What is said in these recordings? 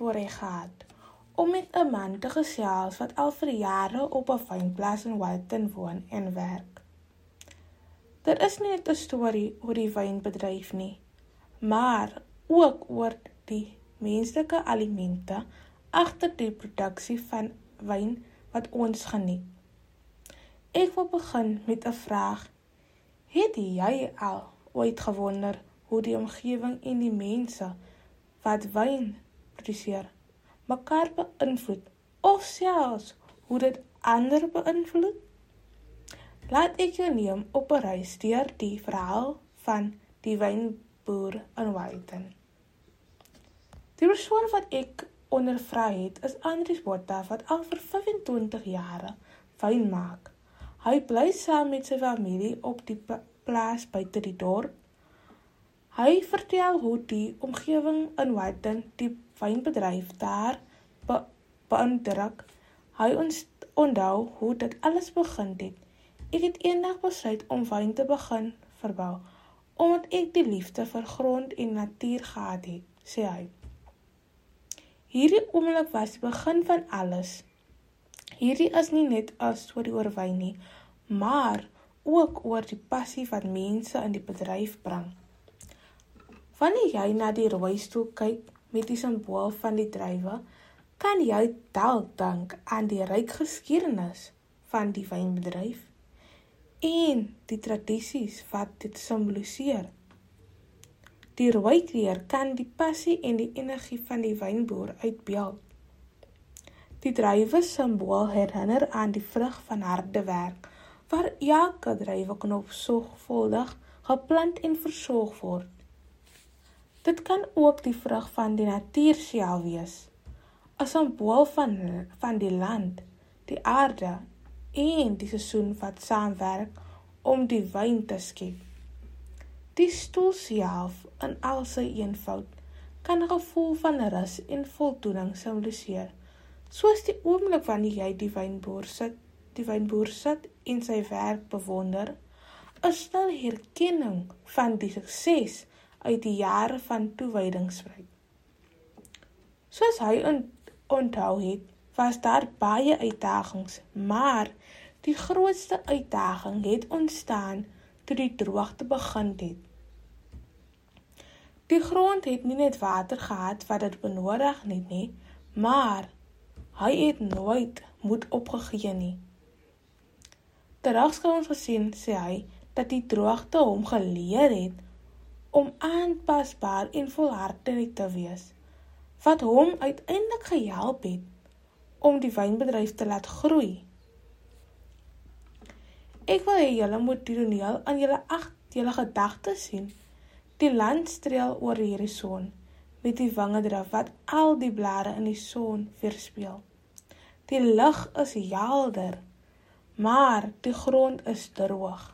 voorreg gehad om met 'n man te gesels wat al vir jare op 'n wynplaas in Walton woon en werk. Daar is nie net 'n storie oor die wynbedryf nie, maar ook oor die menslike alimente agter die produksie van wyn wat ons geniet. Ek wil begin met 'n vraag. Het jy al ooit gewonder hoe die omgewing en die mense wat wyn produseer mekaar beïnvloed of selfs hoe dit ander beïnvloed? Laat ek jou neem op 'n reis deur die verhaal van die wynboer in Walton. Die persoon wat ek ondervra het is Andries Botha wat al vir 25 jare wyn maak. Hy bly saam met sy familie op die plaas buite die dorp. Hy vertel hoe die omgewing in Walton die wynbedryf daar be beïndruk. Hy ons onthou hoe dit alles begin het. Ek het eendag besluit om wyn te begin verbou omdat ek die liefde vir grond en natuur gehad het, sê hy. Hierdie oomblik was die begin van alles. Hierdie is nie net 'n storie oor wyn nie, maar ook oor die passie wat mense in die bedryf bring. Wanneer jy na die rooi stoel kyk met die simbool van die druiwe, kan jy dalk dink aan die ryk geskiedenis van die wynbedryf en die tradisies wat dit simboliseer. Die rooi kleur kan die passie en die energie van die wynboer uitbeeld. Die druiwe simbool herinner aan die vrug van harde werk, waar elke druiweknop sorgvuldig geplant en versorg word. Dit kan ook die vrug van die natuur self wees, 'n simbool van van die land, die aarde en die seisoen wat saamwerk om die wyn te skep. Die stoel self in al sy eenvoud kan 'n gevoel van rus en voldoening simboliseer. Soos die oomblik wanneer jy die wynboer sit, die wynboer sit en sy werk bewonder, is 'n herkenning van die sukses uit die jare van toewydingsvryheid. Soos hy onthou het, was daar baie uitdagings, maar die grootste uitdaging het ontstaan toe die droogte begin het. Die grond het nie net water gehad wat dit benodig het nie, maar hy het nooit moed opgegee nie. Terwyl ons gesien sê hy dat die droogte hom geleer het om aanpasbaar en volhardend te wees, wat hom uiteindelik gehelp het om die wynbedryf te laat groei. Ek wil hê julle moet die toneel aan julle ag julle gedagtes sien. Die land streel oor hierdie son met die wange draf wat al die blare in die son weerspieël. Die lug is helder, maar die grond is droog.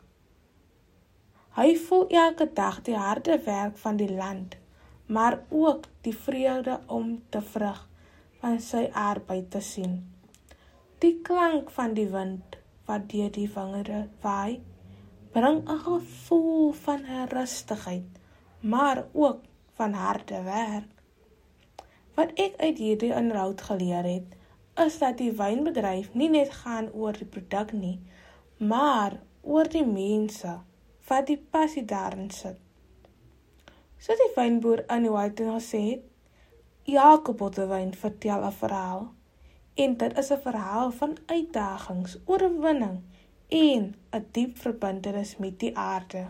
Hy voel elke dag die harde werk van die land, maar ook die vreugde om te vrug van sy arbeid te sien. Die klank van die wind wat deur die vingere waai, bring 'n gevoel van rustigheid, maar ook van harde werk. Wat ek uit hierdie inhoud geleer het, is dat die wynbedryf nie net gaan oor die produk nie, maar oor die mense wat die passie daarin sit. Soos die wynboer aan die Walton gesê het, elke bottel wyn vertel 'n verhaal. En dit is 'n verhaal van uitdagings, oorwinning en 'n diep verbintenis met die aarde.